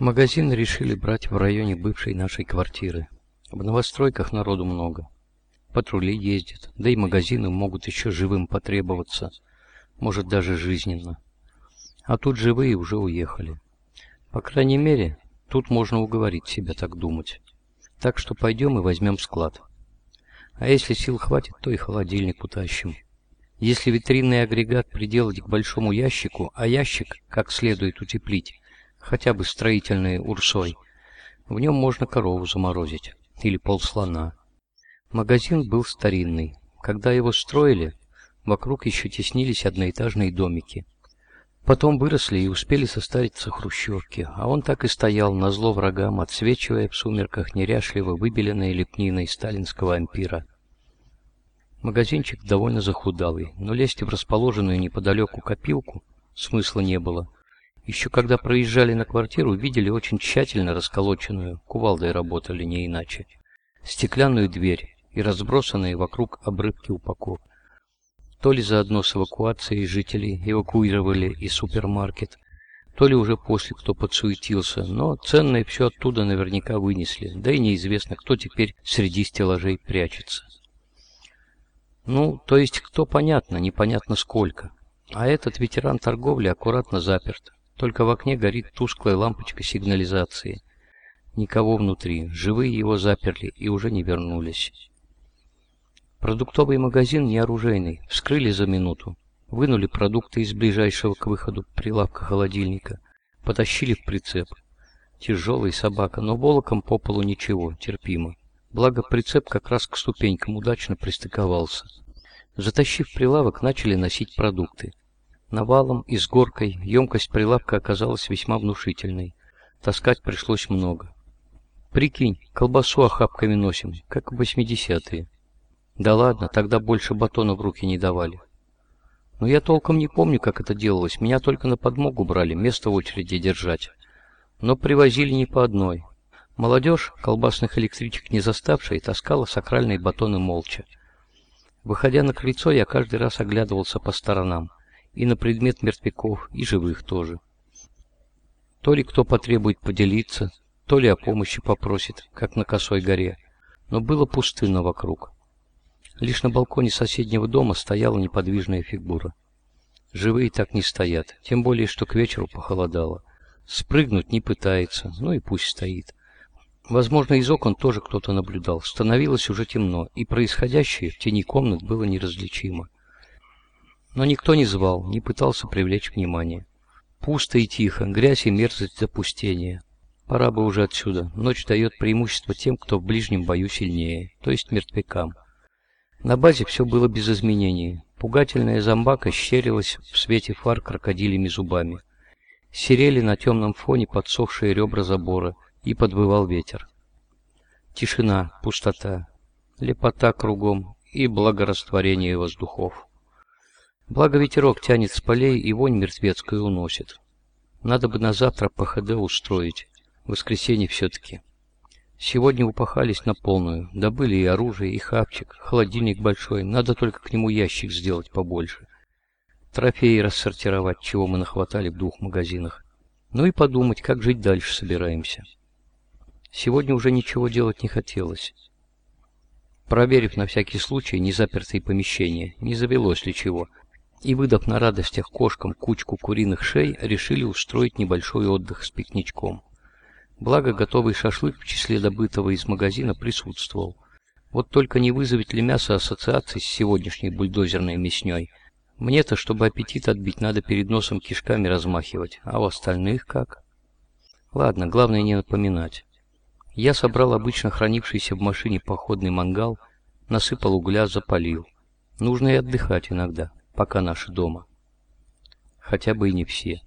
Магазин решили брать в районе бывшей нашей квартиры. В новостройках народу много. Патрули ездят, да и магазины могут еще живым потребоваться, может даже жизненно. А тут живые уже уехали. По крайней мере, тут можно уговорить себя так думать. Так что пойдем и возьмем склад. А если сил хватит, то и холодильник утащим. Если витринный агрегат приделать к большому ящику, а ящик как следует утеплить, хотя бы строительной урсой, в нем можно корову заморозить или полслона. Магазин был старинный. Когда его строили, вокруг еще теснились одноэтажные домики. Потом выросли и успели состариться хрущевки, а он так и стоял, на зло врагам, отсвечивая в сумерках неряшливо выбеленной лепниной сталинского ампира. Магазинчик довольно захудалый, но лезть в расположенную неподалеку копилку смысла не было. Еще когда проезжали на квартиру, видели очень тщательно расколоченную, кувалдой работали не иначе, стеклянную дверь и разбросанные вокруг обрывки упаковок. То ли заодно с эвакуацией жителей эвакуировали и супермаркет, то ли уже после кто подсуетился, но ценное все оттуда наверняка вынесли, да и неизвестно, кто теперь среди стеллажей прячется. Ну, то есть кто понятно, непонятно сколько. А этот ветеран торговли аккуратно заперт. Только в окне горит тусклая лампочка сигнализации. Никого внутри. Живые его заперли и уже не вернулись. Продуктовый магазин не оружейный. Вскрыли за минуту. Вынули продукты из ближайшего к выходу прилавка холодильника. Потащили в прицеп. Тяжелый собака, но волоком по полу ничего, терпимо. Благо прицеп как раз к ступенькам удачно пристыковался. Затащив прилавок, начали носить продукты. Навалом и с горкой емкость прилавка оказалась весьма внушительной. Таскать пришлось много. Прикинь, колбасу охапками носим, как в восьмидесятые. Да ладно, тогда больше батона в руки не давали. Но я толком не помню, как это делалось. Меня только на подмогу брали, место в очереди держать. Но привозили не по одной. Молодежь, колбасных электричек не заставшая, таскала сакральные батоны молча. Выходя на крыльцо, я каждый раз оглядывался по сторонам. И на предмет мертвяков, и живых тоже. То ли кто потребует поделиться, то ли о помощи попросит, как на Косой горе. Но было пустынно вокруг. Лишь на балконе соседнего дома стояла неподвижная фигура. Живые так не стоят, тем более, что к вечеру похолодало. Спрыгнуть не пытается, ну и пусть стоит. Возможно, из окон тоже кто-то наблюдал. Становилось уже темно, и происходящее в тени комнат было неразличимо. Но никто не звал, не пытался привлечь внимание. Пусто и тихо, грязь и мерзость запустения. Пора бы уже отсюда. Ночь дает преимущество тем, кто в ближнем бою сильнее, то есть мертвякам. На базе все было без изменений. Пугательная зомбака щерилась в свете фар крокодилями зубами. Серели на темном фоне подсохшие ребра забора — и подвывал ветер. Тишина, пустота, лепота кругом и благорастворение воздухов. Благо ветерок тянет с полей и вонь мертвецкую уносит. Надо бы на завтра ПХД устроить, воскресенье все-таки. Сегодня упахались на полную, добыли и оружие, и хапчик, холодильник большой, надо только к нему ящик сделать побольше. Трофеи рассортировать, чего мы нахватали в двух магазинах. Ну и подумать, как жить дальше собираемся. Сегодня уже ничего делать не хотелось. Проверив на всякий случай незапертые помещения, не завелось ли чего, и, выдав на радостях кошкам кучку куриных шей, решили устроить небольшой отдых с пикничком. Благо, готовый шашлык в числе добытого из магазина присутствовал. Вот только не вызовет ли мясо ассоциации с сегодняшней бульдозерной мясней. Мне-то, чтобы аппетит отбить, надо перед носом кишками размахивать, а у остальных как? Ладно, главное не напоминать. Я собрал обычно хранившийся в машине походный мангал, насыпал угля, запалил. Нужно и отдыхать иногда, пока наши дома. Хотя бы и не все.